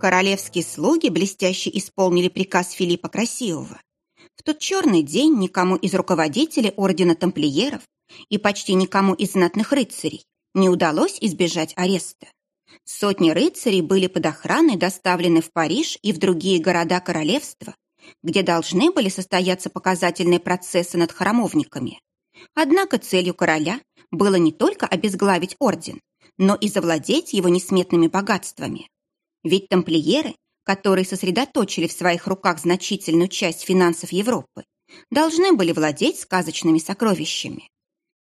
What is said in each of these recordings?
Королевские слуги блестяще исполнили приказ Филиппа Красивого. В тот черный день никому из руководителей ордена тамплиеров и почти никому из знатных рыцарей не удалось избежать ареста. Сотни рыцарей были под охраной доставлены в Париж и в другие города королевства, где должны были состояться показательные процессы над храмовниками. Однако целью короля было не только обезглавить орден, но и завладеть его несметными богатствами. Ведь тамплиеры, которые сосредоточили в своих руках значительную часть финансов Европы, должны были владеть сказочными сокровищами.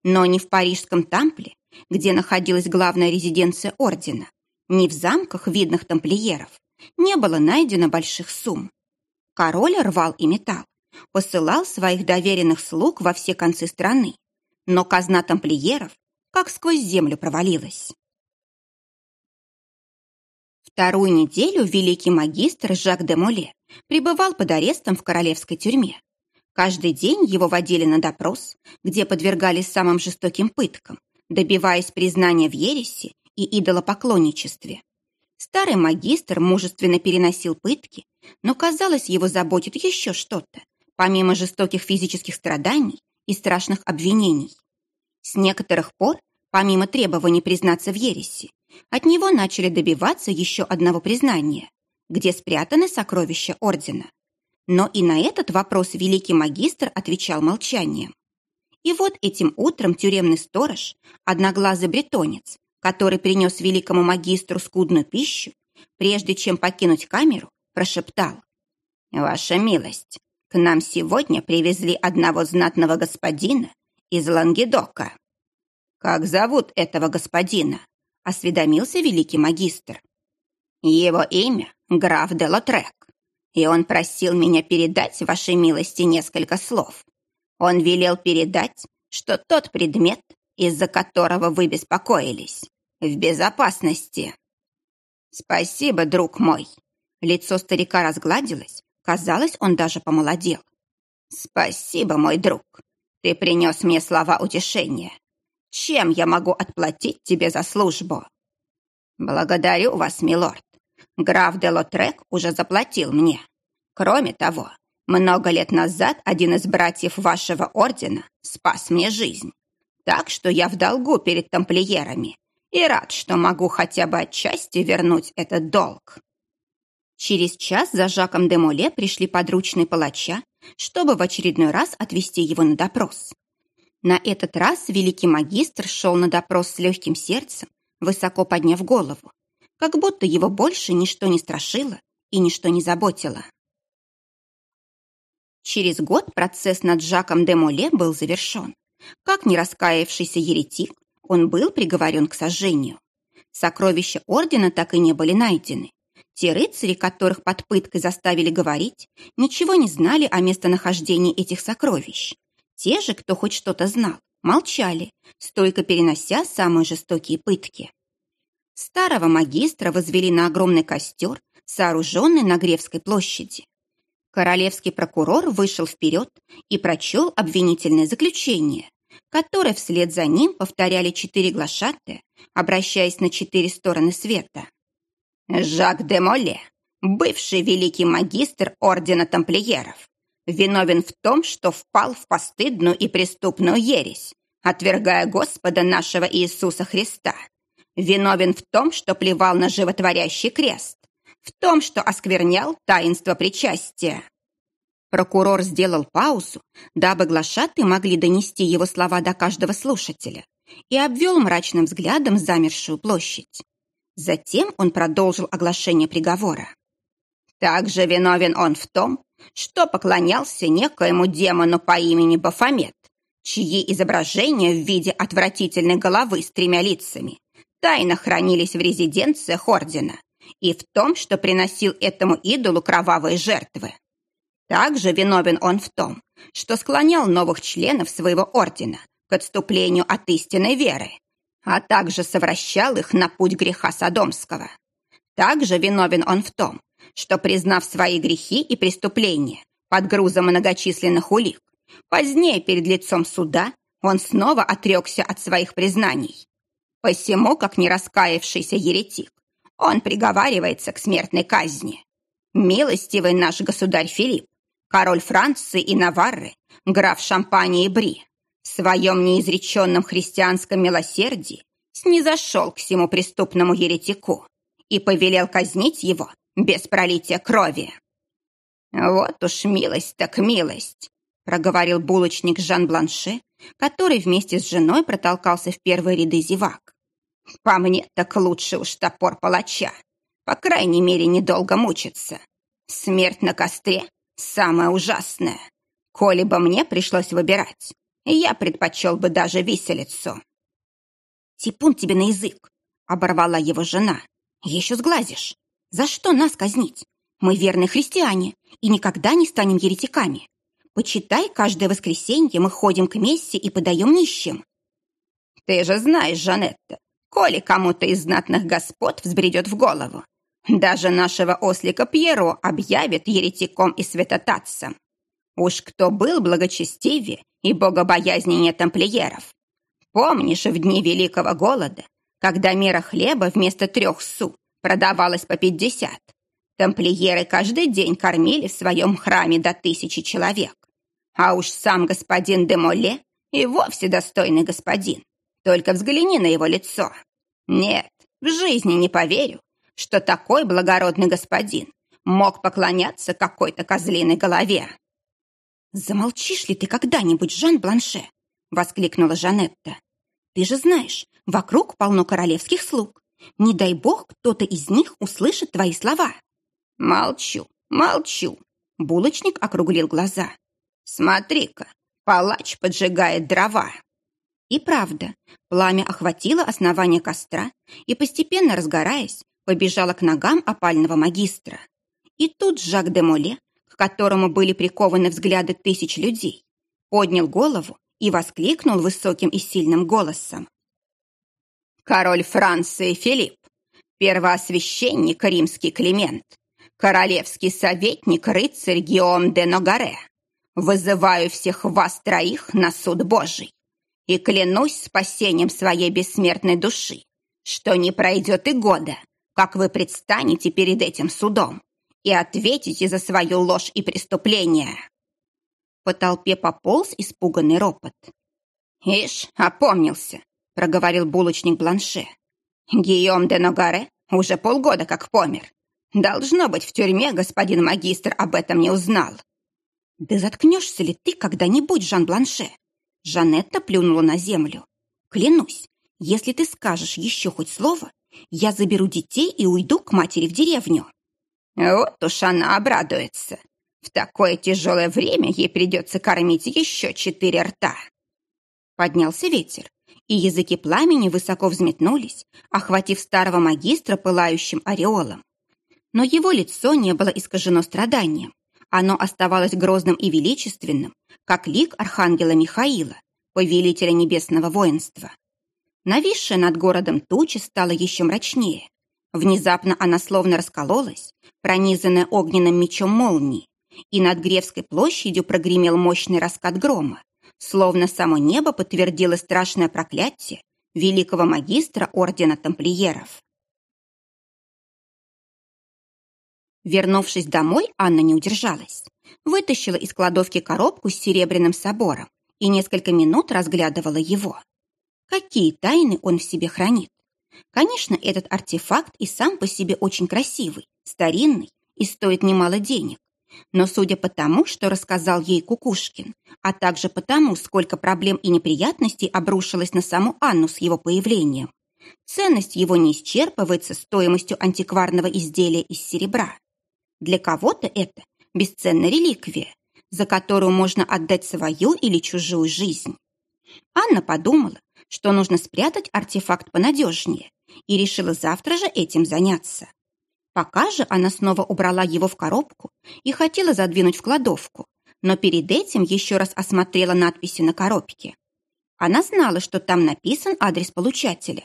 Но ни в парижском Тампле, где находилась главная резиденция ордена, ни в замках видных тамплиеров не было найдено больших сумм. Король рвал и металл, посылал своих доверенных слуг во все концы страны, но казна тамплиеров как сквозь землю провалилась. Вторую неделю великий магистр Жак де Моле пребывал под арестом в королевской тюрьме. Каждый день его водили на допрос, где подвергались самым жестоким пыткам, добиваясь признания в ереси и идолопоклонничестве. Старый магистр мужественно переносил пытки, но, казалось, его заботит еще что-то, помимо жестоких физических страданий и страшных обвинений. С некоторых пор, помимо требований признаться в ереси, от него начали добиваться еще одного признания, где спрятаны сокровища ордена. Но и на этот вопрос великий магистр отвечал молчанием. И вот этим утром тюремный сторож, одноглазый бретонец, который принес великому магистру скудную пищу, прежде чем покинуть камеру, прошептал. «Ваша милость, к нам сегодня привезли одного знатного господина из Лангедока». «Как зовут этого господина?» — осведомился великий магистр. «Его имя — граф де Лотрек, и он просил меня передать вашей милости несколько слов. Он велел передать, что тот предмет, из-за которого вы беспокоились, в безопасности. Спасибо, друг мой. Лицо старика разгладилось, казалось, он даже помолодел. Спасибо, мой друг. Ты принес мне слова утешения. Чем я могу отплатить тебе за службу? Благодарю вас, милорд. Граф де Лотрек уже заплатил мне. Кроме того, много лет назад один из братьев вашего ордена спас мне жизнь. Так что я в долгу перед тамплиерами и рад, что могу хотя бы отчасти вернуть этот долг. Через час за Жаком де Моле пришли подручные палача, чтобы в очередной раз отвести его на допрос. На этот раз великий магистр шел на допрос с легким сердцем, высоко подняв голову, как будто его больше ничто не страшило и ничто не заботило. Через год процесс над Жаком де Моле был завершен. Как не раскаявшийся еретик, он был приговорен к сожжению. Сокровища ордена так и не были найдены. Те рыцари, которых под пыткой заставили говорить, ничего не знали о местонахождении этих сокровищ. Те же, кто хоть что-то знал, молчали, стойко перенося самые жестокие пытки. Старого магистра возвели на огромный костер, сооруженный на Гревской площади. Королевский прокурор вышел вперед и прочел обвинительное заключение, которое вслед за ним повторяли четыре глашатые, обращаясь на четыре стороны света. Жак де Моле, бывший великий магистр Ордена Тамплиеров, виновен в том, что впал в постыдную и преступную ересь, отвергая Господа нашего Иисуса Христа. Виновен в том, что плевал на животворящий крест, в том, что осквернял таинство причастия. Прокурор сделал паузу, дабы глашаты могли донести его слова до каждого слушателя, и обвел мрачным взглядом замершую площадь. Затем он продолжил оглашение приговора. Также виновен он в том, что поклонялся некоему демону по имени Бафомет, чьи изображения в виде отвратительной головы с тремя лицами тайно хранились в резиденциях ордена, и в том, что приносил этому идолу кровавые жертвы. Также виновен он в том, что склонял новых членов своего ордена к отступлению от истинной веры, а также совращал их на путь греха Содомского. Также виновен он в том, что, признав свои грехи и преступления под грузом многочисленных улик, позднее перед лицом суда он снова отрекся от своих признаний. Посему, как не раскаявшийся еретик, он приговаривается к смертной казни. Милостивый наш государь Филипп, король Франции и Наварры, граф Шампании и Бри, в своем неизреченном христианском милосердии снизошел к всему преступному еретику и повелел казнить его без пролития крови. «Вот уж милость так милость», — проговорил булочник Жан Бланше, который вместе с женой протолкался в первые ряды зевак. «По мне так лучше уж топор палача. По крайней мере, недолго мучиться. Смерть на костре — самое ужасное. Коли бы мне пришлось выбирать, я предпочел бы даже виселицу». «Типун тебе на язык!» — оборвала его жена. «Еще сглазишь. За что нас казнить? Мы верные христиане и никогда не станем еретиками. Почитай, каждое воскресенье мы ходим к мессе и подаем нищим». «Ты же знаешь, Жанетта, коли кому-то из знатных господ взбредет в голову, даже нашего ослика Пьеро объявят еретиком и святотатцем. Уж кто был благочестивее и богобоязненнее тамплиеров. Помнишь, в дни Великого Голода, когда мера хлеба вместо трех су продавалась по пятьдесят, тамплиеры каждый день кормили в своем храме до тысячи человек. А уж сам господин де Моле и вовсе достойный господин. Только взгляни на его лицо. Нет, в жизни не поверю, что такой благородный господин мог поклоняться какой-то козлиной голове. «Замолчишь ли ты когда-нибудь, Жан Бланше?» — воскликнула Жанетта. «Ты же знаешь, вокруг полно королевских слуг. Не дай бог, кто-то из них услышит твои слова». «Молчу, молчу», — булочник округлил глаза. «Смотри-ка, палач поджигает дрова». И правда, пламя охватило основание костра и, постепенно разгораясь, побежало к ногам опального магистра. И тут Жак де Моле которому были прикованы взгляды тысяч людей, поднял голову и воскликнул высоким и сильным голосом. «Король Франции Филипп, первоосвященник римский Климент, королевский советник рыцарь Гиом де Ногаре, вызываю всех вас троих на суд Божий и клянусь спасением своей бессмертной души, что не пройдет и года, как вы предстанете перед этим судом, и ответите за свою ложь и преступление!» По толпе пополз испуганный ропот. «Ишь, опомнился!» — проговорил булочник Бланше. «Гийом де Ногаре уже полгода как помер. Должно быть, в тюрьме господин магистр об этом не узнал». «Да заткнешься ли ты когда-нибудь, Жан Бланше?» Жанетта плюнула на землю. «Клянусь, если ты скажешь еще хоть слово, я заберу детей и уйду к матери в деревню». Вот уж она обрадуется. В такое тяжелое время ей придется кормить еще четыре рта. Поднялся ветер, и языки пламени высоко взметнулись, охватив старого магистра пылающим ореолом. Но его лицо не было искажено страданием. Оно оставалось грозным и величественным, как лик архангела Михаила, повелителя небесного воинства. Нависшая над городом туча стала еще мрачнее, Внезапно она словно раскололась, пронизанная огненным мечом молнии, и над Гревской площадью прогремел мощный раскат грома, словно само небо подтвердило страшное проклятие великого магистра ордена тамплиеров. Вернувшись домой, Анна не удержалась. Вытащила из кладовки коробку с серебряным собором и несколько минут разглядывала его. Какие тайны он в себе хранит? Конечно, этот артефакт и сам по себе очень красивый, старинный и стоит немало денег. Но судя по тому, что рассказал ей Кукушкин, а также по тому, сколько проблем и неприятностей обрушилось на саму Анну с его появлением, ценность его не исчерпывается стоимостью антикварного изделия из серебра. Для кого-то это бесценная реликвия, за которую можно отдать свою или чужую жизнь. Анна подумала, что нужно спрятать артефакт понадежнее, и решила завтра же этим заняться. Пока же она снова убрала его в коробку и хотела задвинуть в кладовку, но перед этим еще раз осмотрела надписи на коробке. Она знала, что там написан адрес получателя,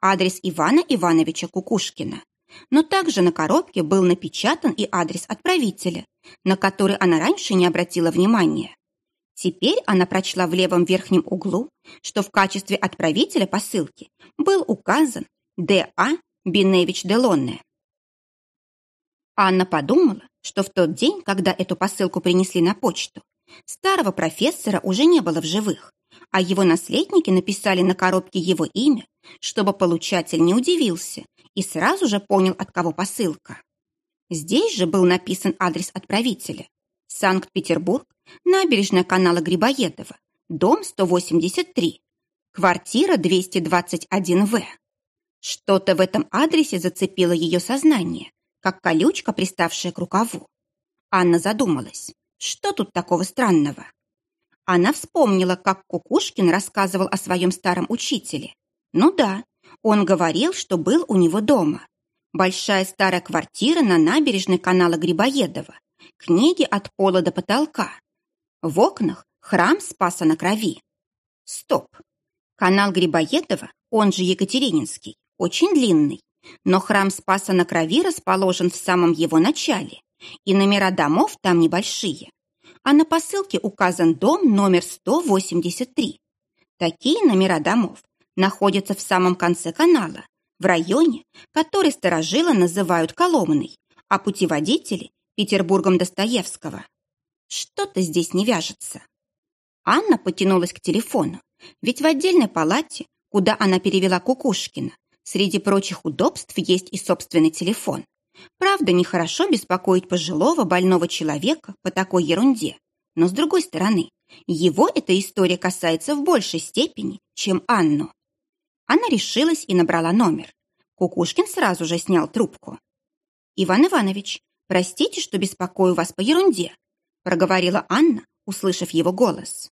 адрес Ивана Ивановича Кукушкина. Но также на коробке был напечатан и адрес отправителя, на который она раньше не обратила внимания. Теперь она прочла в левом верхнем углу, что в качестве отправителя посылки был указан Д.А. Биневич Делонне. Анна подумала, что в тот день, когда эту посылку принесли на почту, старого профессора уже не было в живых, а его наследники написали на коробке его имя, чтобы получатель не удивился и сразу же понял, от кого посылка. Здесь же был написан адрес отправителя. Санкт-Петербург, набережная канала Грибоедова, дом 183, квартира 221В. Что-то в этом адресе зацепило ее сознание, как колючка, приставшая к рукаву. Анна задумалась, что тут такого странного? Она вспомнила, как Кукушкин рассказывал о своем старом учителе. Ну да, он говорил, что был у него дома. Большая старая квартира на набережной канала Грибоедова. Книги от пола до потолка. В окнах храм Спаса на крови. Стоп. Канал Грибоедова, он же Екатерининский, очень длинный. Но храм Спаса на крови расположен в самом его начале, и номера домов там небольшие. А на посылке указан дом номер 183. Такие номера домов находятся в самом конце канала, в районе, который сторожило называют Коломной, а путеводители – Петербургом Достоевского. Что-то здесь не вяжется. Анна потянулась к телефону, ведь в отдельной палате, куда она перевела Кукушкина, среди прочих удобств есть и собственный телефон. Правда, нехорошо беспокоить пожилого больного человека по такой ерунде, но с другой стороны, его эта история касается в большей степени, чем Анну. Она решилась и набрала номер. Кукушкин сразу же снял трубку. «Иван Иванович, простите, что беспокою вас по ерунде», проговорила Анна, услышав его голос.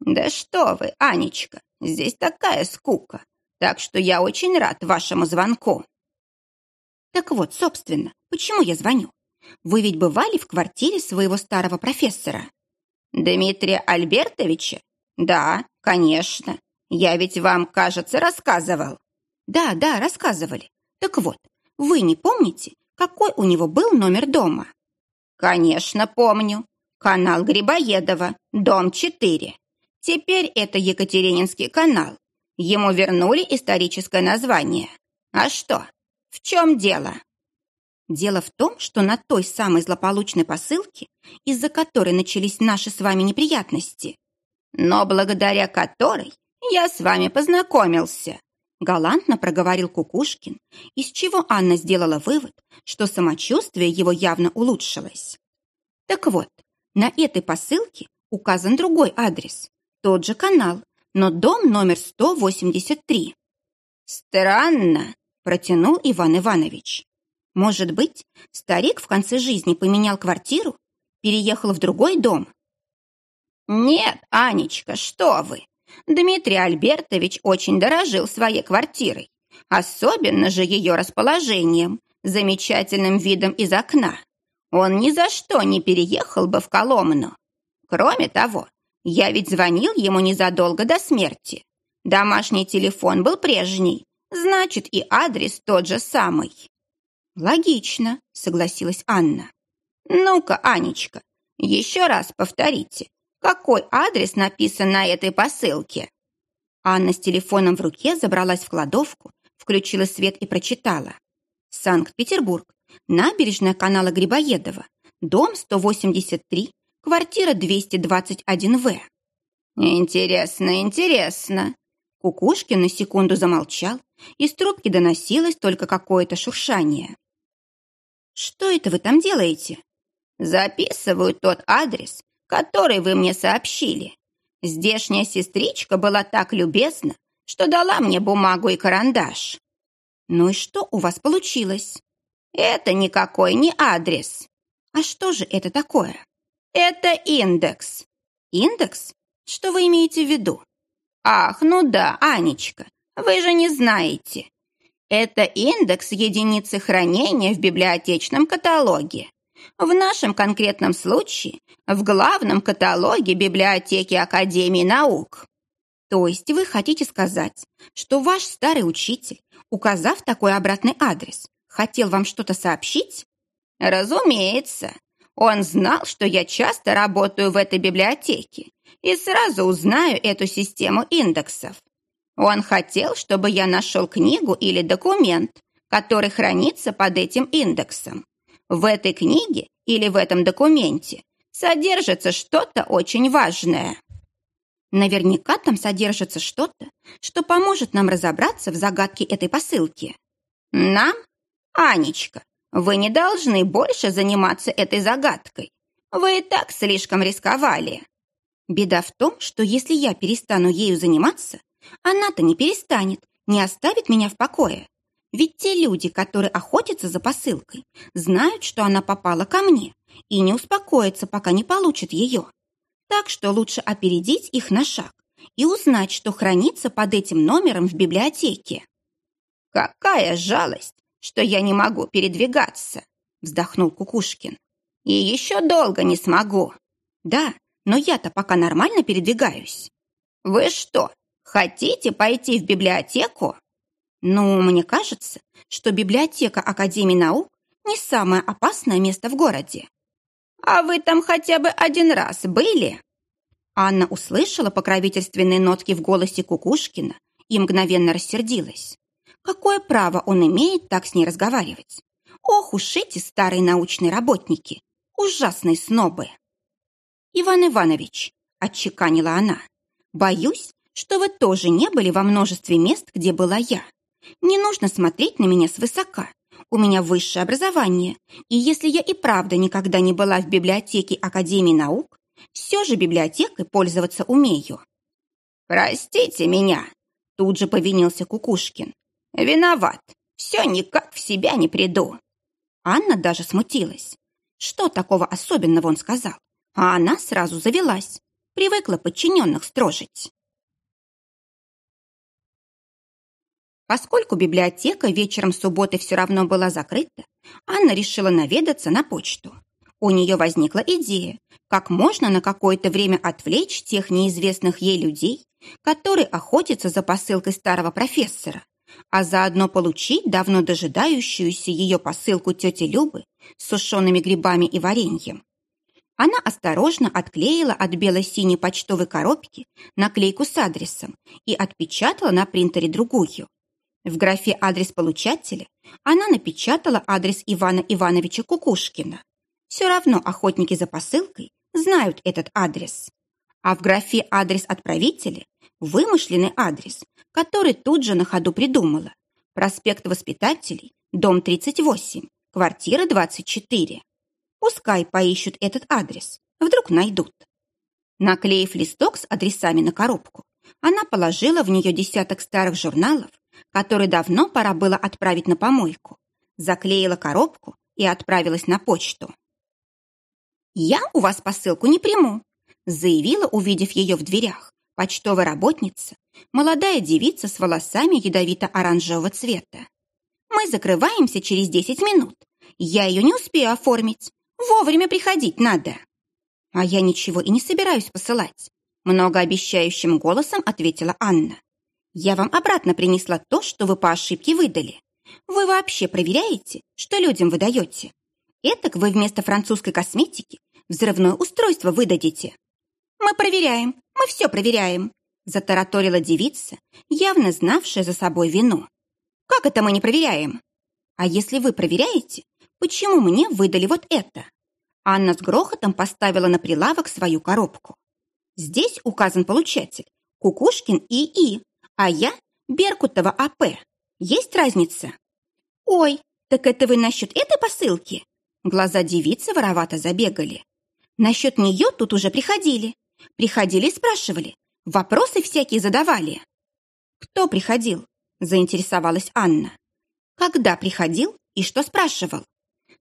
«Да что вы, Анечка, здесь такая скука, так что я очень рад вашему звонку». «Так вот, собственно, почему я звоню? Вы ведь бывали в квартире своего старого профессора?» «Дмитрия Альбертовича? Да, конечно. Я ведь вам, кажется, рассказывал. Да, да, рассказывали. Так вот, вы не помните, какой у него был номер дома? Конечно, помню. Канал Грибоедова, дом 4. Теперь это Екатерининский канал. Ему вернули историческое название. А что? В чем дело? Дело в том, что на той самой злополучной посылке, из-за которой начались наши с вами неприятности, но благодаря которой я с вами познакомился. Галантно проговорил Кукушкин, из чего Анна сделала вывод, что самочувствие его явно улучшилось. Так вот, на этой посылке указан другой адрес, тот же канал, но дом номер 183. «Странно», – протянул Иван Иванович. «Может быть, старик в конце жизни поменял квартиру, переехал в другой дом?» «Нет, Анечка, что вы! Дмитрий Альбертович очень дорожил своей квартирой, особенно же ее расположением, замечательным видом из окна. Он ни за что не переехал бы в Коломну. Кроме того, я ведь звонил ему незадолго до смерти. Домашний телефон был прежний, значит, и адрес тот же самый. Логично, согласилась Анна. Ну-ка, Анечка, еще раз повторите, какой адрес написан на этой посылке?» Анна с телефоном в руке забралась в кладовку, включила свет и прочитала. «Санкт-Петербург, набережная канала Грибоедова, дом 183, квартира 221В». «Интересно, интересно». Кукушкин на секунду замолчал, из трубки доносилось только какое-то шуршание. «Что это вы там делаете?» «Записываю тот адрес, который вы мне сообщили. Здешняя сестричка была так любезна, что дала мне бумагу и карандаш. Ну и что у вас получилось? Это никакой не адрес. А что же это такое? Это индекс. Индекс? Что вы имеете в виду? Ах, ну да, Анечка, вы же не знаете. Это индекс единицы хранения в библиотечном каталоге. В нашем конкретном случае в главном каталоге библиотеки Академии наук. То есть вы хотите сказать, что ваш старый учитель, указав такой обратный адрес, хотел вам что-то сообщить? Разумеется. Он знал, что я часто работаю в этой библиотеке и сразу узнаю эту систему индексов. Он хотел, чтобы я нашел книгу или документ, который хранится под этим индексом. В этой книге или в этом документе содержится что-то очень важное. Наверняка там содержится что-то, что поможет нам разобраться в загадке этой посылки. Нам? Анечка, вы не должны больше заниматься этой загадкой. Вы и так слишком рисковали. Беда в том, что если я перестану ею заниматься, она-то не перестанет, не оставит меня в покое. Ведь те люди, которые охотятся за посылкой, знают, что она попала ко мне и не успокоятся, пока не получат ее. Так что лучше опередить их на шаг и узнать, что хранится под этим номером в библиотеке. «Какая жалость, что я не могу передвигаться!» вздохнул Кукушкин. «И еще долго не смогу!» «Да, но я-то пока нормально передвигаюсь». «Вы что, хотите пойти в библиотеку?» «Ну, мне кажется, что библиотека Академии наук не самое опасное место в городе. «А вы там хотя бы один раз были?» Анна услышала покровительственные нотки в голосе Кукушкина и мгновенно рассердилась. Какое право он имеет так с ней разговаривать? Ох уж эти старые научные работники! Ужасные снобы! Иван Иванович, отчеканила она, боюсь, что вы тоже не были во множестве мест, где была я. Не нужно смотреть на меня свысока. У меня высшее образование, и если я и правда никогда не была в библиотеке Академии наук, все же библиотекой пользоваться умею. «Простите меня», — тут же повинился Кукушкин. «Виноват, все никак в себя не приду». Анна даже смутилась. Что такого особенного он сказал? А она сразу завелась, привыкла подчиненных строжить. Поскольку библиотека вечером субботы все равно была закрыта, Анна решила наведаться на почту. У нее возникла идея, как можно на какое-то время отвлечь тех неизвестных ей людей, которые охотятся за посылкой старого профессора, а заодно получить давно дожидающуюся ее посылку тети Любы с сушеными грибами и вареньем. Она осторожно отклеила от бело-синей почтовой коробки наклейку с адресом и отпечатала на принтере другую. В графе «Адрес получателя» она напечатала адрес Ивана Ивановича Кукушкина. Все равно охотники за посылкой знают этот адрес. А в графе «Адрес отправителя» вымышленный адрес, который тут же на ходу придумала. Проспект Воспитателей, дом 38, квартира 24. Пускай поищут этот адрес, вдруг найдут. Наклеив листок с адресами на коробку, она положила в нее десяток старых журналов который давно пора было отправить на помойку, заклеила коробку и отправилась на почту. «Я у вас посылку не приму», заявила, увидев ее в дверях, почтовая работница, молодая девица с волосами ядовито-оранжевого цвета. «Мы закрываемся через десять минут. Я ее не успею оформить. Вовремя приходить надо». «А я ничего и не собираюсь посылать», многообещающим голосом ответила Анна. Я вам обратно принесла то, что вы по ошибке выдали. Вы вообще проверяете, что людям выдаете? Этак вы вместо французской косметики взрывное устройство выдадите. Мы проверяем, мы все проверяем, затараторила девица, явно знавшая за собой вину. Как это мы не проверяем? А если вы проверяете, почему мне выдали вот это? Анна с грохотом поставила на прилавок свою коробку. Здесь указан получатель Кукушкин И.И а я Беркутова АП. Есть разница? Ой, так это вы насчет этой посылки? Глаза девицы воровато забегали. Насчет нее тут уже приходили. Приходили и спрашивали. Вопросы всякие задавали. Кто приходил? Заинтересовалась Анна. Когда приходил и что спрашивал?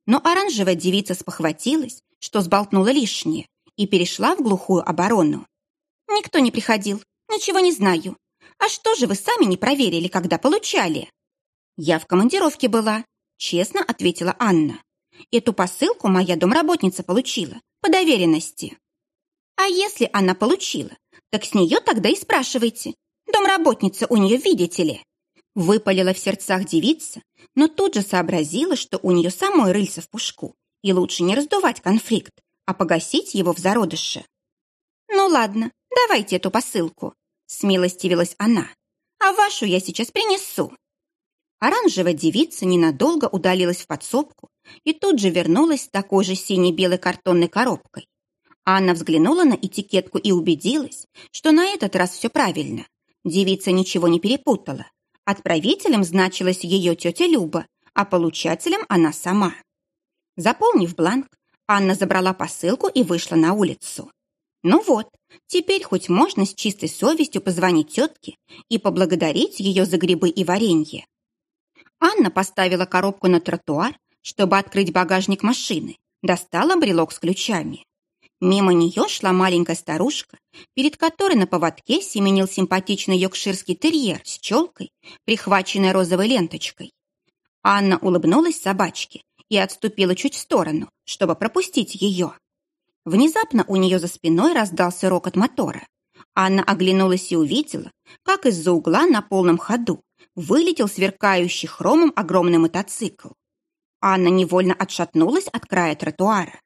Но оранжевая девица спохватилась, что сболтнула лишнее, и перешла в глухую оборону. Никто не приходил, ничего не знаю. А что же вы сами не проверили, когда получали? Я в командировке была, честно ответила Анна. Эту посылку моя домработница получила по доверенности. А если она получила, так с нее тогда и спрашивайте. Домработница у нее, видите ли. Выпалила в сердцах девица, но тут же сообразила, что у нее самой рыльца в пушку, и лучше не раздувать конфликт, а погасить его в зародыше. «Ну ладно, давайте эту посылку», Смилостивилась она. «А вашу я сейчас принесу». Оранжевая девица ненадолго удалилась в подсобку и тут же вернулась с такой же сине-белой картонной коробкой. Анна взглянула на этикетку и убедилась, что на этот раз все правильно. Девица ничего не перепутала. Отправителем значилась ее тетя Люба, а получателем она сама. Заполнив бланк, Анна забрала посылку и вышла на улицу. Ну вот, теперь хоть можно с чистой совестью позвонить тетке и поблагодарить ее за грибы и варенье. Анна поставила коробку на тротуар, чтобы открыть багажник машины, достала брелок с ключами. Мимо нее шла маленькая старушка, перед которой на поводке семенил симпатичный йоркширский терьер с челкой, прихваченной розовой ленточкой. Анна улыбнулась собачке и отступила чуть в сторону, чтобы пропустить ее. Внезапно у нее за спиной раздался рокот мотора. Анна оглянулась и увидела, как из-за угла на полном ходу вылетел сверкающий хромом огромный мотоцикл. Анна невольно отшатнулась от края тротуара.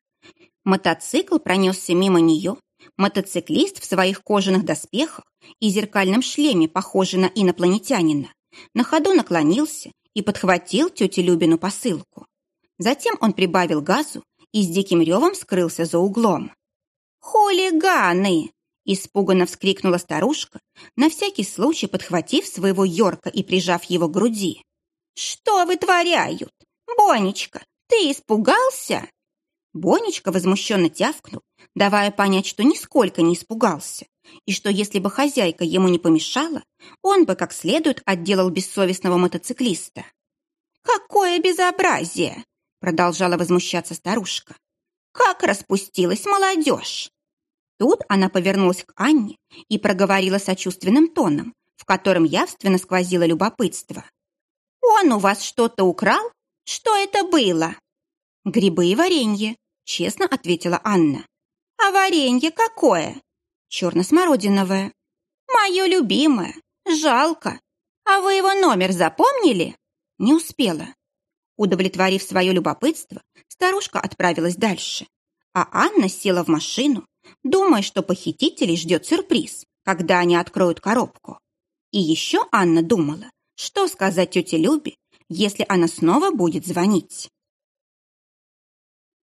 Мотоцикл пронесся мимо нее. Мотоциклист в своих кожаных доспехах и зеркальном шлеме, похожий на инопланетянина, на ходу наклонился и подхватил тете Любину посылку. Затем он прибавил газу и с диким ревом скрылся за углом. «Хулиганы!» – испуганно вскрикнула старушка, на всякий случай подхватив своего Йорка и прижав его к груди. «Что вытворяют? Бонечка, ты испугался?» Бонечка возмущенно тявкнул, давая понять, что нисколько не испугался, и что если бы хозяйка ему не помешала, он бы как следует отделал бессовестного мотоциклиста. «Какое безобразие!» продолжала возмущаться старушка. «Как распустилась молодежь!» Тут она повернулась к Анне и проговорила сочувственным тоном, в котором явственно сквозило любопытство. «Он у вас что-то украл? Что это было?» «Грибы и варенье», — честно ответила Анна. «А варенье какое?» «Черно-смородиновое». «Мое любимое. Жалко. А вы его номер запомнили?» «Не успела. Удовлетворив свое любопытство, старушка отправилась дальше. А Анна села в машину, думая, что похитителей ждет сюрприз, когда они откроют коробку. И еще Анна думала, что сказать тете Любе, если она снова будет звонить.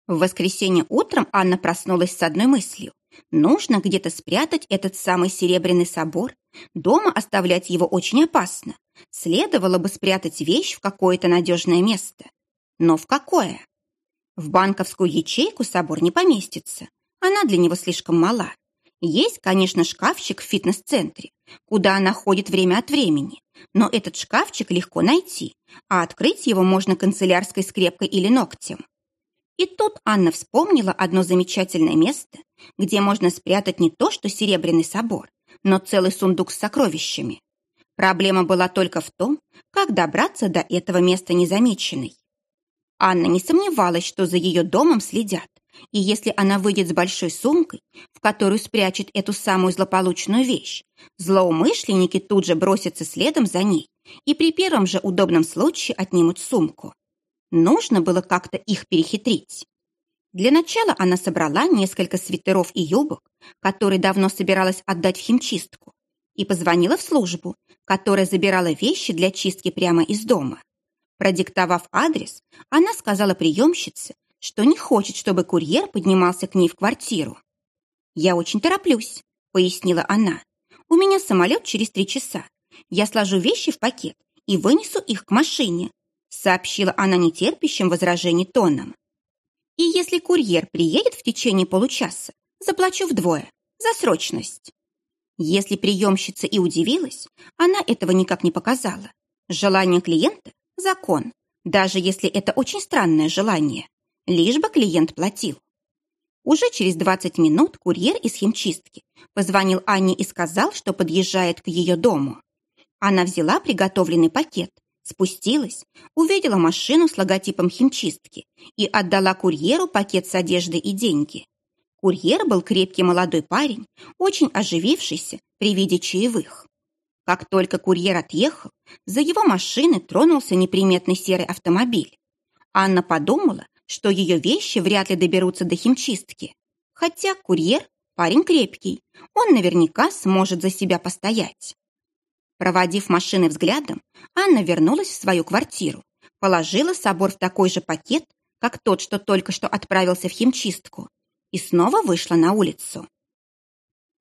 В воскресенье утром Анна проснулась с одной мыслью. Нужно где-то спрятать этот самый серебряный собор. Дома оставлять его очень опасно. Следовало бы спрятать вещь в какое-то надежное место. Но в какое? В банковскую ячейку собор не поместится. Она для него слишком мала. Есть, конечно, шкафчик в фитнес-центре, куда она ходит время от времени. Но этот шкафчик легко найти, а открыть его можно канцелярской скрепкой или ногтем. И тут Анна вспомнила одно замечательное место, где можно спрятать не то, что Серебряный собор, но целый сундук с сокровищами. Проблема была только в том, как добраться до этого места незамеченной. Анна не сомневалась, что за ее домом следят, и если она выйдет с большой сумкой, в которую спрячет эту самую злополучную вещь, злоумышленники тут же бросятся следом за ней и при первом же удобном случае отнимут сумку. Нужно было как-то их перехитрить. Для начала она собрала несколько свитеров и юбок, которые давно собиралась отдать в химчистку, и позвонила в службу, которая забирала вещи для чистки прямо из дома. Продиктовав адрес, она сказала приемщице, что не хочет, чтобы курьер поднимался к ней в квартиру. «Я очень тороплюсь», — пояснила она. «У меня самолет через три часа. Я сложу вещи в пакет и вынесу их к машине, сообщила она нетерпящим возражений тоном. И если курьер приедет в течение получаса, заплачу вдвое, за срочность. Если приемщица и удивилась, она этого никак не показала. Желание клиента – закон, даже если это очень странное желание, лишь бы клиент платил. Уже через 20 минут курьер из химчистки позвонил Анне и сказал, что подъезжает к ее дому. Она взяла приготовленный пакет, Спустилась, увидела машину с логотипом химчистки и отдала курьеру пакет с одеждой и деньги. Курьер был крепкий молодой парень, очень оживившийся при виде чаевых. Как только курьер отъехал, за его машиной тронулся неприметный серый автомобиль. Анна подумала, что ее вещи вряд ли доберутся до химчистки. Хотя курьер – парень крепкий, он наверняка сможет за себя постоять. Проводив машины взглядом, Анна вернулась в свою квартиру, положила собор в такой же пакет, как тот, что только что отправился в химчистку, и снова вышла на улицу.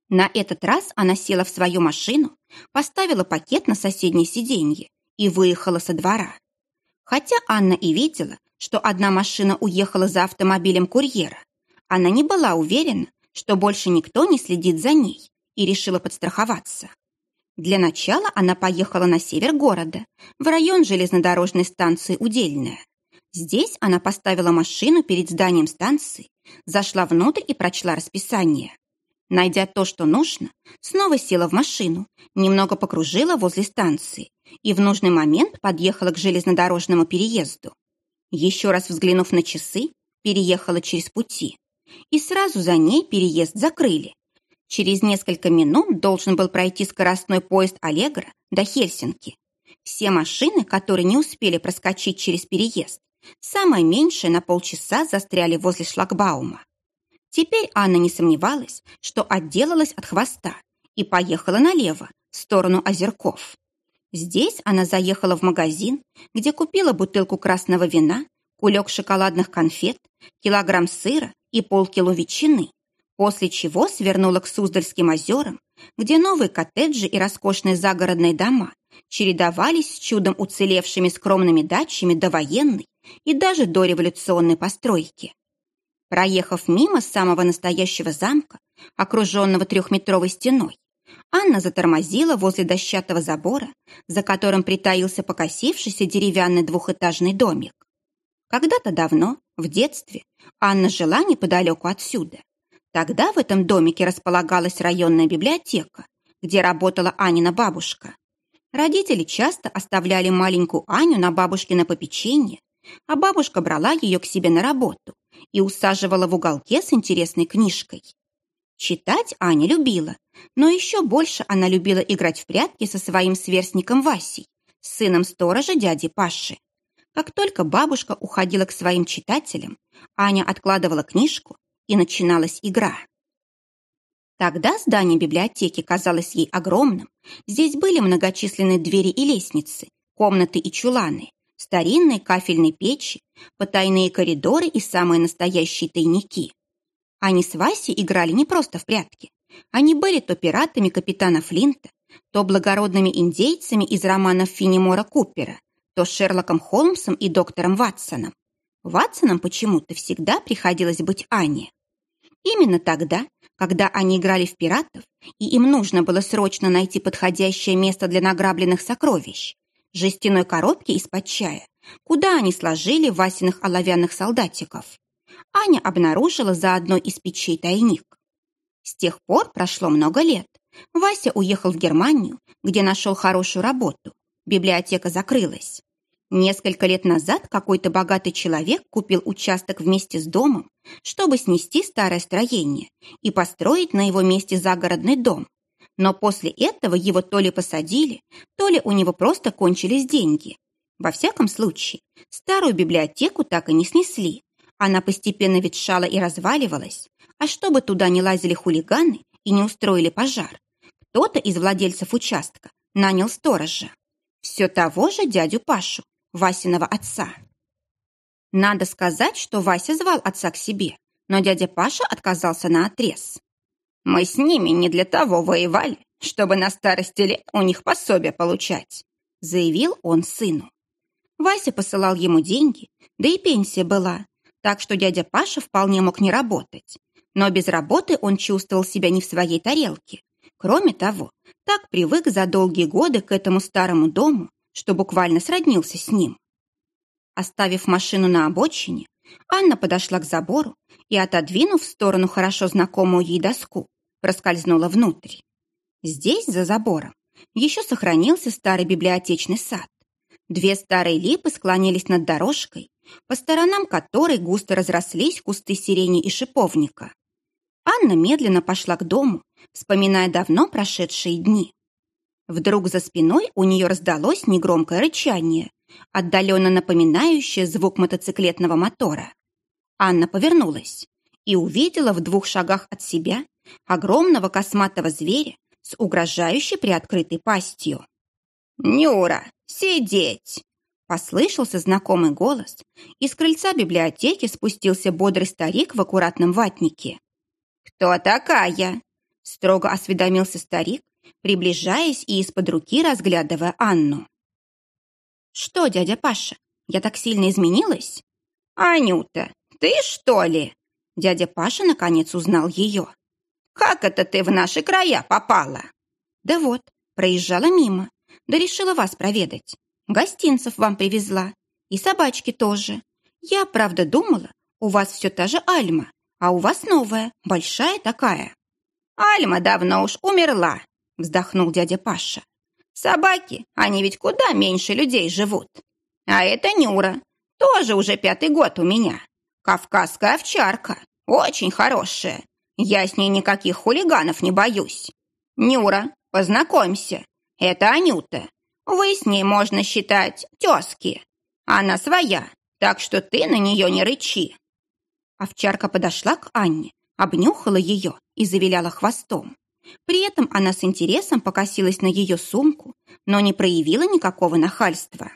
На этот раз она села в свою машину, поставила пакет на соседнее сиденье и выехала со двора. Хотя Анна и видела, что одна машина уехала за автомобилем курьера, она не была уверена, что больше никто не следит за ней и решила подстраховаться. Для начала она поехала на север города, в район железнодорожной станции Удельная. Здесь она поставила машину перед зданием станции, зашла внутрь и прочла расписание. Найдя то, что нужно, снова села в машину, немного покружила возле станции и в нужный момент подъехала к железнодорожному переезду. Еще раз взглянув на часы, переехала через пути. И сразу за ней переезд закрыли. Через несколько минут должен был пройти скоростной поезд «Аллегро» до Хельсинки. Все машины, которые не успели проскочить через переезд, самое меньшее на полчаса застряли возле шлагбаума. Теперь Анна не сомневалась, что отделалась от хвоста и поехала налево, в сторону озерков. Здесь она заехала в магазин, где купила бутылку красного вина, кулек шоколадных конфет, килограмм сыра и полкило ветчины, после чего свернула к Суздальским озерам, где новые коттеджи и роскошные загородные дома чередовались с чудом уцелевшими скромными дачами до военной и даже до революционной постройки. Проехав мимо самого настоящего замка, окруженного трехметровой стеной, Анна затормозила возле дощатого забора, за которым притаился покосившийся деревянный двухэтажный домик. Когда-то давно, в детстве, Анна жила неподалеку отсюда. Тогда в этом домике располагалась районная библиотека, где работала Анина бабушка. Родители часто оставляли маленькую Аню на бабушкино попечение, а бабушка брала ее к себе на работу и усаживала в уголке с интересной книжкой. Читать Аня любила, но еще больше она любила играть в прятки со своим сверстником Васей, сыном сторожа дяди Паши. Как только бабушка уходила к своим читателям, Аня откладывала книжку, и начиналась игра. Тогда здание библиотеки казалось ей огромным. Здесь были многочисленные двери и лестницы, комнаты и чуланы, старинные кафельные печи, потайные коридоры и самые настоящие тайники. Они с Васей играли не просто в прятки. Они были то пиратами капитана Флинта, то благородными индейцами из романов Финемора Купера, то Шерлоком Холмсом и доктором Ватсоном. Ватсоном почему-то всегда приходилось быть Ане. Именно тогда, когда они играли в пиратов, и им нужно было срочно найти подходящее место для награбленных сокровищ, жестяной коробки из-под чая, куда они сложили Васиных оловянных солдатиков. Аня обнаружила за одной из печей тайник. С тех пор прошло много лет. Вася уехал в Германию, где нашел хорошую работу. Библиотека закрылась. Несколько лет назад какой-то богатый человек купил участок вместе с домом, чтобы снести старое строение и построить на его месте загородный дом. Но после этого его то ли посадили, то ли у него просто кончились деньги. Во всяком случае, старую библиотеку так и не снесли. Она постепенно ветшала и разваливалась. А чтобы туда не лазили хулиганы и не устроили пожар, кто-то из владельцев участка нанял сторожа. Все того же дядю Пашу, Васиного отца. Надо сказать, что Вася звал отца к себе, но дядя Паша отказался на отрез. «Мы с ними не для того воевали, чтобы на старости лет у них пособие получать», заявил он сыну. Вася посылал ему деньги, да и пенсия была, так что дядя Паша вполне мог не работать. Но без работы он чувствовал себя не в своей тарелке. Кроме того, так привык за долгие годы к этому старому дому, что буквально сроднился с ним. Оставив машину на обочине, Анна подошла к забору и, отодвинув в сторону хорошо знакомую ей доску, проскользнула внутрь. Здесь, за забором, еще сохранился старый библиотечный сад. Две старые липы склонились над дорожкой, по сторонам которой густо разрослись кусты сирени и шиповника. Анна медленно пошла к дому, вспоминая давно прошедшие дни. Вдруг за спиной у нее раздалось негромкое рычание, отдаленно напоминающее звук мотоциклетного мотора. Анна повернулась и увидела в двух шагах от себя огромного косматого зверя с угрожающей приоткрытой пастью. «Нюра, сидеть!» Послышался знакомый голос, и с крыльца библиотеки спустился бодрый старик в аккуратном ватнике. «Кто такая?» — строго осведомился старик, приближаясь и из-под руки разглядывая Анну. «Что, дядя Паша, я так сильно изменилась?» «Анюта, ты что ли?» Дядя Паша наконец узнал ее. «Как это ты в наши края попала?» «Да вот, проезжала мимо, да решила вас проведать. Гостинцев вам привезла. И собачки тоже. Я, правда, думала, у вас все та же Альма, а у вас новая, большая такая». «Альма давно уж умерла», — вздохнул дядя Паша. «Собаки, они ведь куда меньше людей живут. А это Нюра, тоже уже пятый год у меня. Кавказская овчарка, очень хорошая. Я с ней никаких хулиганов не боюсь. Нюра, познакомься, это Анюта. Вы с ней, можно считать, тезки. Она своя, так что ты на нее не рычи». Овчарка подошла к Анне, обнюхала ее и завиляла хвостом. При этом она с интересом покосилась на ее сумку, но не проявила никакого нахальства.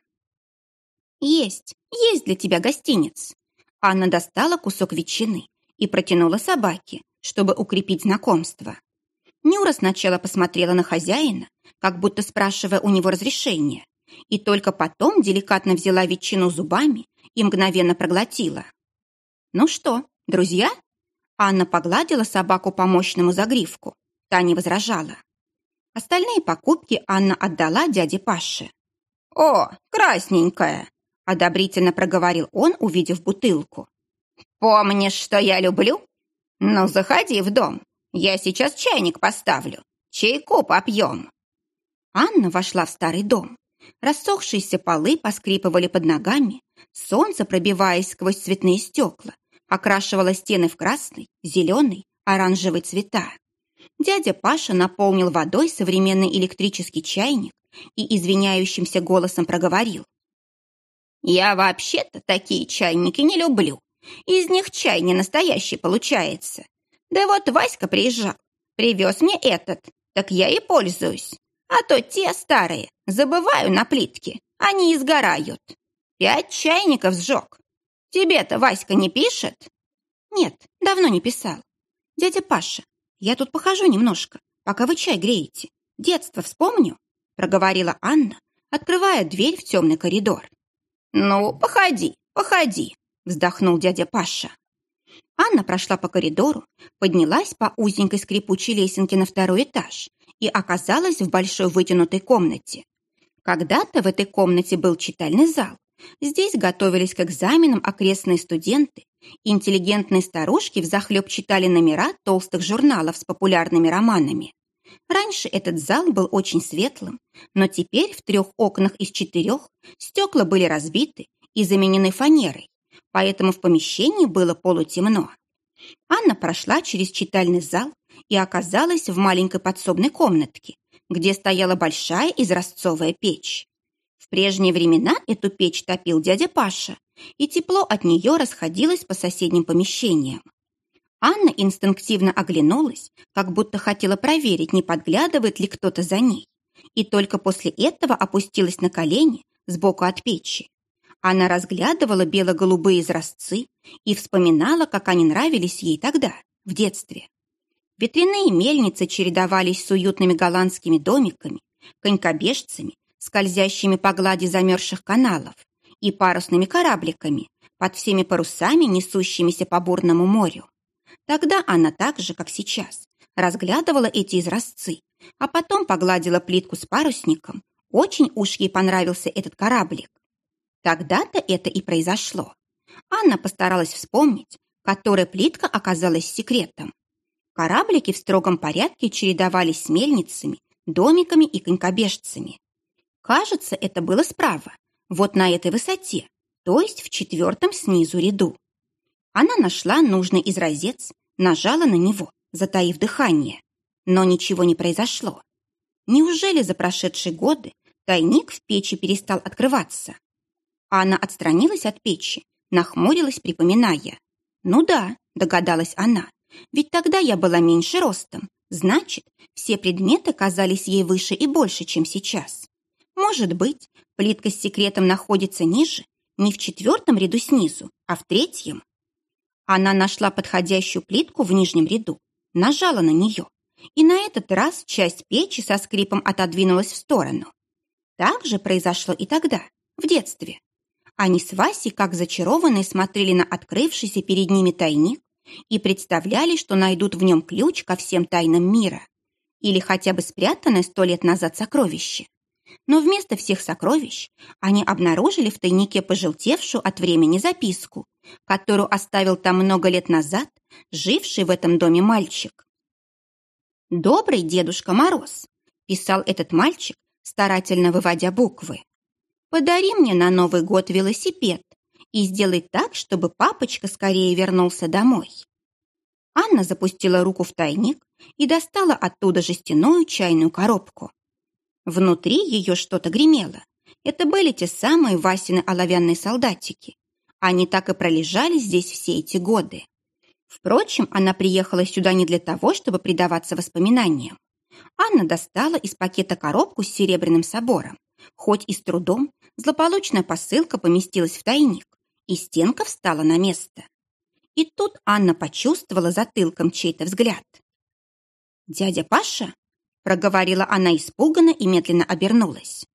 «Есть, есть для тебя гостиниц». Анна достала кусок ветчины и протянула собаке, чтобы укрепить знакомство. Нюра сначала посмотрела на хозяина, как будто спрашивая у него разрешения, и только потом деликатно взяла ветчину зубами и мгновенно проглотила. «Ну что, друзья?» Анна погладила собаку по мощному загривку. Та не возражала. Остальные покупки Анна отдала дяде Паше. «О, красненькая!» – одобрительно проговорил он, увидев бутылку. «Помнишь, что я люблю? Ну, заходи в дом. Я сейчас чайник поставлю. Чайку попьем». Анна вошла в старый дом. Рассохшиеся полы поскрипывали под ногами, солнце, пробиваясь сквозь цветные стекла, окрашивало стены в красный, зеленый, оранжевый цвета. Дядя Паша наполнил водой современный электрический чайник и извиняющимся голосом проговорил. «Я вообще-то такие чайники не люблю. Из них чай не настоящий получается. Да вот Васька приезжал, привез мне этот, так я и пользуюсь. А то те старые, забываю на плитке, они изгорают. Пять чайников сжег. Тебе-то Васька не пишет? Нет, давно не писал. Дядя Паша, я тут похожу немножко, пока вы чай греете. Детство вспомню, проговорила Анна, открывая дверь в темный коридор. Ну, походи, походи, вздохнул дядя Паша. Анна прошла по коридору, поднялась по узенькой скрипучей лесенке на второй этаж и оказалась в большой вытянутой комнате. Когда-то в этой комнате был читальный зал. Здесь готовились к экзаменам окрестные студенты, интеллигентные старушки взахлеб читали номера толстых журналов с популярными романами. Раньше этот зал был очень светлым, но теперь в трех окнах из четырех стекла были разбиты и заменены фанерой, поэтому в помещении было полутемно. Анна прошла через читальный зал и оказалась в маленькой подсобной комнатке, где стояла большая изразцовая печь. Прежние времена эту печь топил дядя Паша, и тепло от нее расходилось по соседним помещениям. Анна инстинктивно оглянулась, как будто хотела проверить, не подглядывает ли кто-то за ней, и только после этого опустилась на колени сбоку от печи. Она разглядывала бело-голубые изразцы и вспоминала, как они нравились ей тогда, в детстве. Ветряные мельницы чередовались с уютными голландскими домиками, конькобежцами, скользящими по глади замерзших каналов и парусными корабликами, под всеми парусами, несущимися по бурному морю. Тогда она так же, как сейчас, разглядывала эти изразцы, а потом погладила плитку с парусником. Очень уж ей понравился этот кораблик. Тогда-то это и произошло. Анна постаралась вспомнить, которая плитка оказалась секретом. Кораблики в строгом порядке чередовались с мельницами, домиками и конькобежцами. Кажется, это было справа, вот на этой высоте, то есть в четвертом снизу ряду. Она нашла нужный изразец, нажала на него, затаив дыхание. Но ничего не произошло. Неужели за прошедшие годы тайник в печи перестал открываться? Анна отстранилась от печи, нахмурилась, припоминая. «Ну да», — догадалась она, ведь тогда я была меньше ростом. Значит, все предметы казались ей выше и больше, чем сейчас. Может быть, плитка с секретом находится ниже, не в четвертом ряду снизу, а в третьем. Она нашла подходящую плитку в нижнем ряду, нажала на нее, и на этот раз часть печи со скрипом отодвинулась в сторону. Так же произошло и тогда, в детстве. Они с Васей, как зачарованные, смотрели на открывшийся перед ними тайник и представляли, что найдут в нем ключ ко всем тайнам мира или хотя бы спрятанное сто лет назад сокровище. Но вместо всех сокровищ они обнаружили в тайнике пожелтевшую от времени записку, которую оставил там много лет назад живший в этом доме мальчик. «Добрый Дедушка Мороз», – писал этот мальчик, старательно выводя буквы. «Подари мне на Новый год велосипед и сделай так, чтобы папочка скорее вернулся домой». Анна запустила руку в тайник и достала оттуда жестяную чайную коробку. Внутри ее что-то гремело. Это были те самые Васины оловянные солдатики. Они так и пролежали здесь все эти годы. Впрочем, она приехала сюда не для того, чтобы предаваться воспоминаниям. Анна достала из пакета коробку с серебряным собором. Хоть и с трудом, злополучная посылка поместилась в тайник, и стенка встала на место. И тут Анна почувствовала затылком чей-то взгляд. «Дядя Паша?» – проговорила она испуганно и медленно обернулась.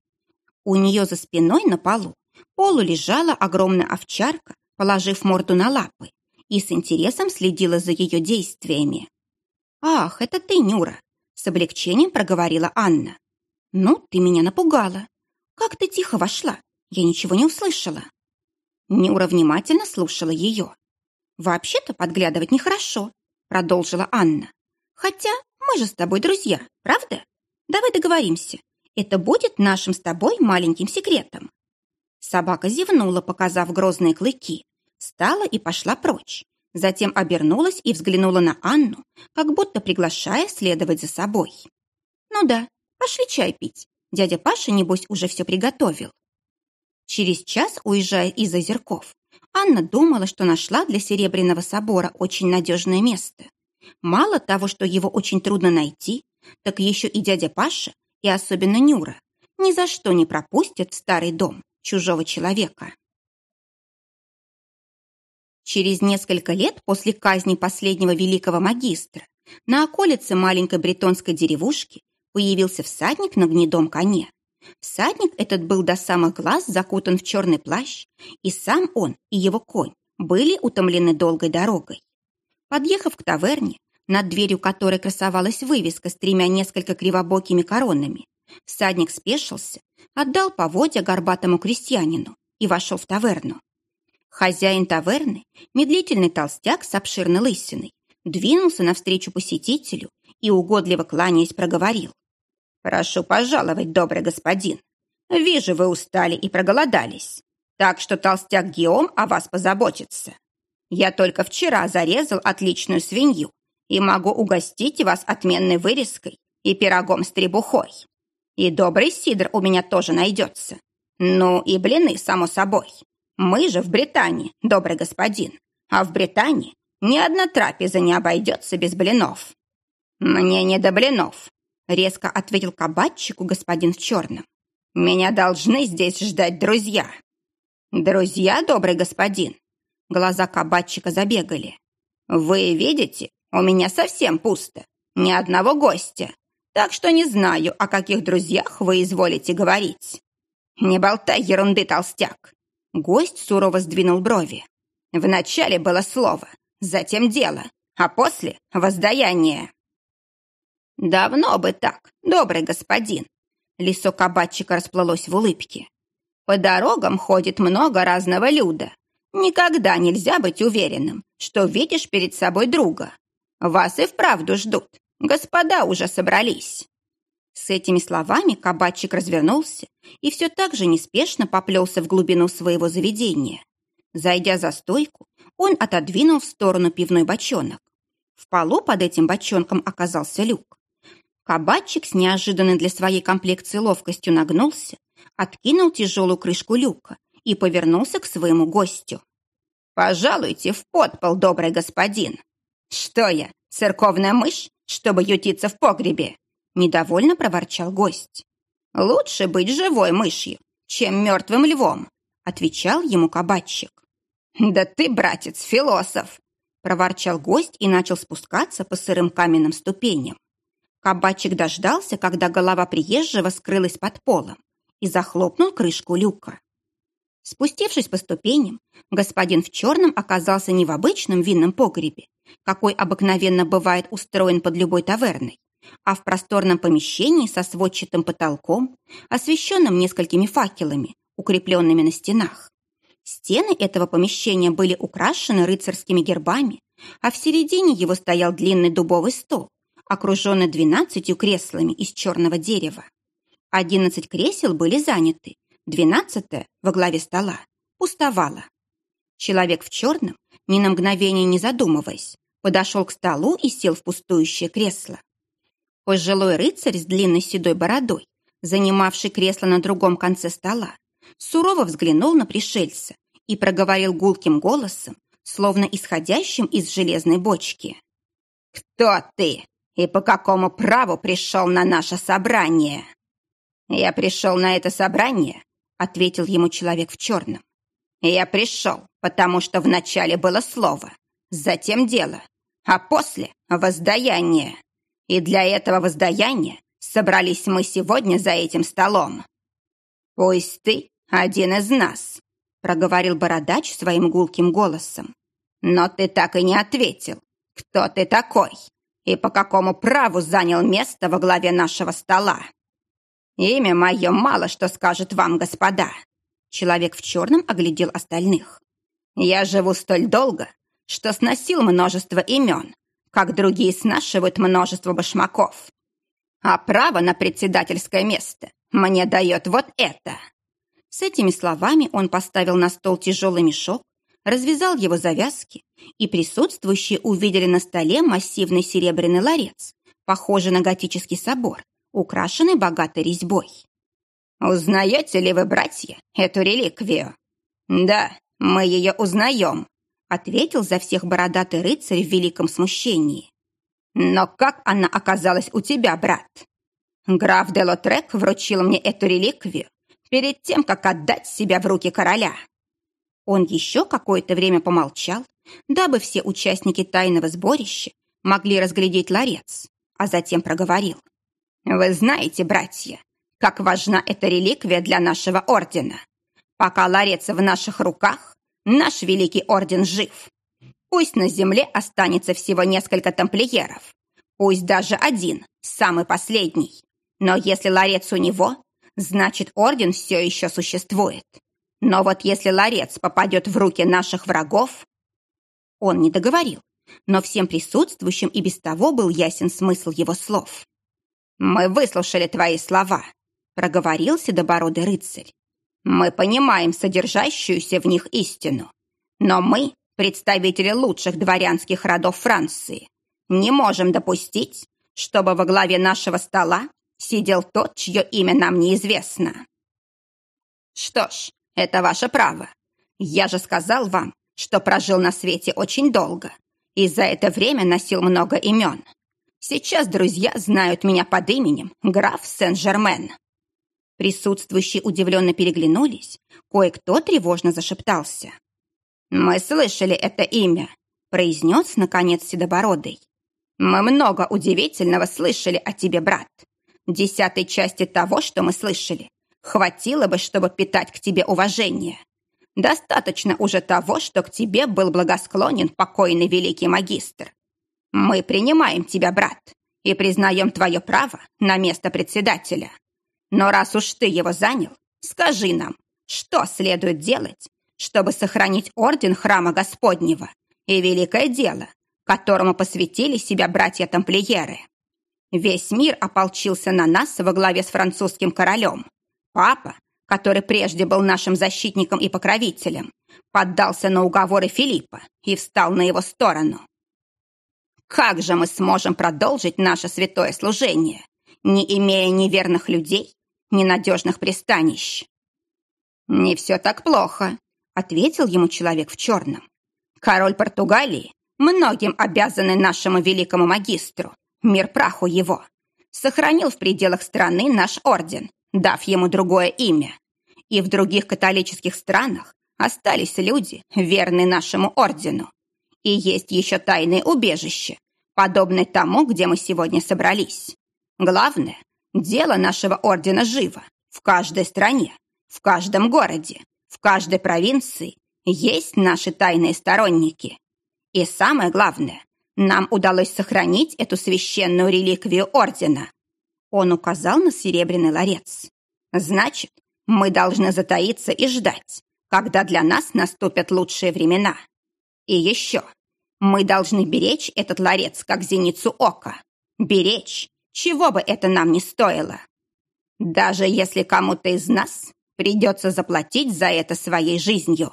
У нее за спиной на полу полу лежала огромная овчарка, положив морду на лапы, и с интересом следила за ее действиями. «Ах, это ты, Нюра!» – с облегчением проговорила Анна. «Ну, ты меня напугала. Как ты тихо вошла? Я ничего не услышала». Нюра внимательно слушала ее. «Вообще-то подглядывать нехорошо», – продолжила Анна. «Хотя мы же с тобой друзья, правда? Давай договоримся. Это будет нашим с тобой маленьким секретом». Собака зевнула, показав грозные клыки, встала и пошла прочь. Затем обернулась и взглянула на Анну, как будто приглашая следовать за собой. «Ну да, пошли чай пить. Дядя Паша, небось, уже все приготовил». Через час, уезжая из озерков, Анна думала, что нашла для Серебряного собора очень надежное место. Мало того, что его очень трудно найти, так еще и дядя Паша, и особенно Нюра, ни за что не пропустят старый дом чужого человека. Через несколько лет после казни последнего великого магистра на околице маленькой бретонской деревушки появился всадник на гнедом коне. Всадник этот был до самых глаз закутан в черный плащ, и сам он, и его конь были утомлены долгой дорогой. Подъехав к таверне, над дверью которой красовалась вывеска с тремя несколько кривобокими коронами, всадник спешился, отдал поводья горбатому крестьянину и вошел в таверну. Хозяин таверны, медлительный толстяк с обширной лысиной, двинулся навстречу посетителю и, угодливо кланяясь, проговорил. «Прошу пожаловать, добрый господин. Вижу, вы устали и проголодались, так что толстяк Геом о вас позаботится. Я только вчера зарезал отличную свинью и могу угостить вас отменной вырезкой и пирогом с требухой. И добрый сидр у меня тоже найдется. Ну и блины, само собой. Мы же в Британии, добрый господин, а в Британии ни одна трапеза не обойдется без блинов. Мне не до блинов, резко ответил кабачику господин в черном. Меня должны здесь ждать друзья. Друзья, добрый господин, Глаза кабачика забегали. «Вы видите, у меня совсем пусто. Ни одного гостя. Так что не знаю, о каких друзьях вы изволите говорить». «Не болтай ерунды, толстяк!» Гость сурово сдвинул брови. «Вначале было слово, затем дело, а после — воздаяние». «Давно бы так, добрый господин!» Лицо кабачика расплылось в улыбке. «По дорогам ходит много разного люда. Никогда нельзя быть уверенным, что видишь перед собой друга. Вас и вправду ждут. Господа уже собрались». С этими словами кабачик развернулся и все так же неспешно поплелся в глубину своего заведения. Зайдя за стойку, он отодвинул в сторону пивной бочонок. В полу под этим бочонком оказался люк. Кабачик с неожиданной для своей комплекции ловкостью нагнулся, откинул тяжелую крышку люка и повернулся к своему гостю. «Пожалуйте в подпол, добрый господин!» «Что я, церковная мышь, чтобы ютиться в погребе?» Недовольно проворчал гость. «Лучше быть живой мышью, чем мертвым львом», отвечал ему кабачик. «Да ты, братец, философ!» проворчал гость и начал спускаться по сырым каменным ступеням. Кабачик дождался, когда голова приезжего скрылась под полом и захлопнул крышку люка. Спустившись по ступеням, господин в черном оказался не в обычном винном погребе, какой обыкновенно бывает устроен под любой таверной, а в просторном помещении со сводчатым потолком, освещенным несколькими факелами, укрепленными на стенах. Стены этого помещения были украшены рыцарскими гербами, а в середине его стоял длинный дубовый стол, окруженный двенадцатью креслами из черного дерева. Одиннадцать кресел были заняты, Двенадцатая, во главе стола, пустовала. Человек в черном, ни на мгновение не задумываясь, подошел к столу и сел в пустующее кресло. Пожилой рыцарь с длинной седой бородой, занимавший кресло на другом конце стола, сурово взглянул на пришельца и проговорил гулким голосом, словно исходящим из железной бочки. «Кто ты и по какому праву пришел на наше собрание?» «Я пришел на это собрание, ответил ему человек в черном. Я пришел, потому что вначале было слово, затем дело, а после — воздаяние. И для этого воздаяния собрались мы сегодня за этим столом. Пусть ты один из нас, проговорил бородач своим гулким голосом. Но ты так и не ответил, кто ты такой и по какому праву занял место во главе нашего стола. «Имя мое мало что скажет вам, господа». Человек в черном оглядел остальных. «Я живу столь долго, что сносил множество имен, как другие снашивают множество башмаков. А право на председательское место мне дает вот это». С этими словами он поставил на стол тяжелый мешок, развязал его завязки, и присутствующие увидели на столе массивный серебряный ларец, похожий на готический собор, украшенный богатой резьбой. «Узнаете ли вы, братья, эту реликвию?» «Да, мы ее узнаем», — ответил за всех бородатый рыцарь в великом смущении. «Но как она оказалась у тебя, брат?» «Граф де Лотрек вручил мне эту реликвию перед тем, как отдать себя в руки короля». Он еще какое-то время помолчал, дабы все участники тайного сборища могли разглядеть ларец, а затем проговорил. Вы знаете, братья, как важна эта реликвия для нашего ордена. Пока ларец в наших руках, наш великий орден жив. Пусть на земле останется всего несколько тамплиеров, пусть даже один, самый последний. Но если ларец у него, значит орден все еще существует. Но вот если ларец попадет в руки наших врагов... Он не договорил, но всем присутствующим и без того был ясен смысл его слов. «Мы выслушали твои слова», — проговорил седобородый рыцарь. «Мы понимаем содержащуюся в них истину. Но мы, представители лучших дворянских родов Франции, не можем допустить, чтобы во главе нашего стола сидел тот, чье имя нам неизвестно». «Что ж, это ваше право. Я же сказал вам, что прожил на свете очень долго и за это время носил много имен. Сейчас друзья знают меня под именем граф Сен-Жермен. Присутствующие удивленно переглянулись, кое-кто тревожно зашептался. «Мы слышали это имя», — произнес, наконец, Седобородый. «Мы много удивительного слышали о тебе, брат. Десятой части того, что мы слышали, хватило бы, чтобы питать к тебе уважение. Достаточно уже того, что к тебе был благосклонен покойный великий магистр. Мы принимаем тебя, брат, и признаем твое право на место председателя. Но раз уж ты его занял, скажи нам, что следует делать, чтобы сохранить орден храма Господнего и великое дело, которому посвятили себя братья-тамплиеры. Весь мир ополчился на нас во главе с французским королем. Папа, который прежде был нашим защитником и покровителем, поддался на уговоры Филиппа и встал на его сторону. Как же мы сможем продолжить наше святое служение, не имея ни верных людей, ни надежных пристанищ? Не все так плохо, ответил ему человек в черном. Король Португалии, многим обязанный нашему великому магистру, мир праху его, сохранил в пределах страны наш орден дав ему другое имя. И в других католических странах остались люди, верные нашему ордену. И есть еще тайные убежища, подобные тому, где мы сегодня собрались. Главное, дело нашего ордена живо. В каждой стране, в каждом городе, в каждой провинции есть наши тайные сторонники. И самое главное, нам удалось сохранить эту священную реликвию ордена. Он указал на серебряный ларец. Значит, мы должны затаиться и ждать, когда для нас наступят лучшие времена. И еще, мы должны беречь этот ларец, как зеницу ока. Беречь, чего бы это нам ни стоило. Даже если кому-то из нас придется заплатить за это своей жизнью.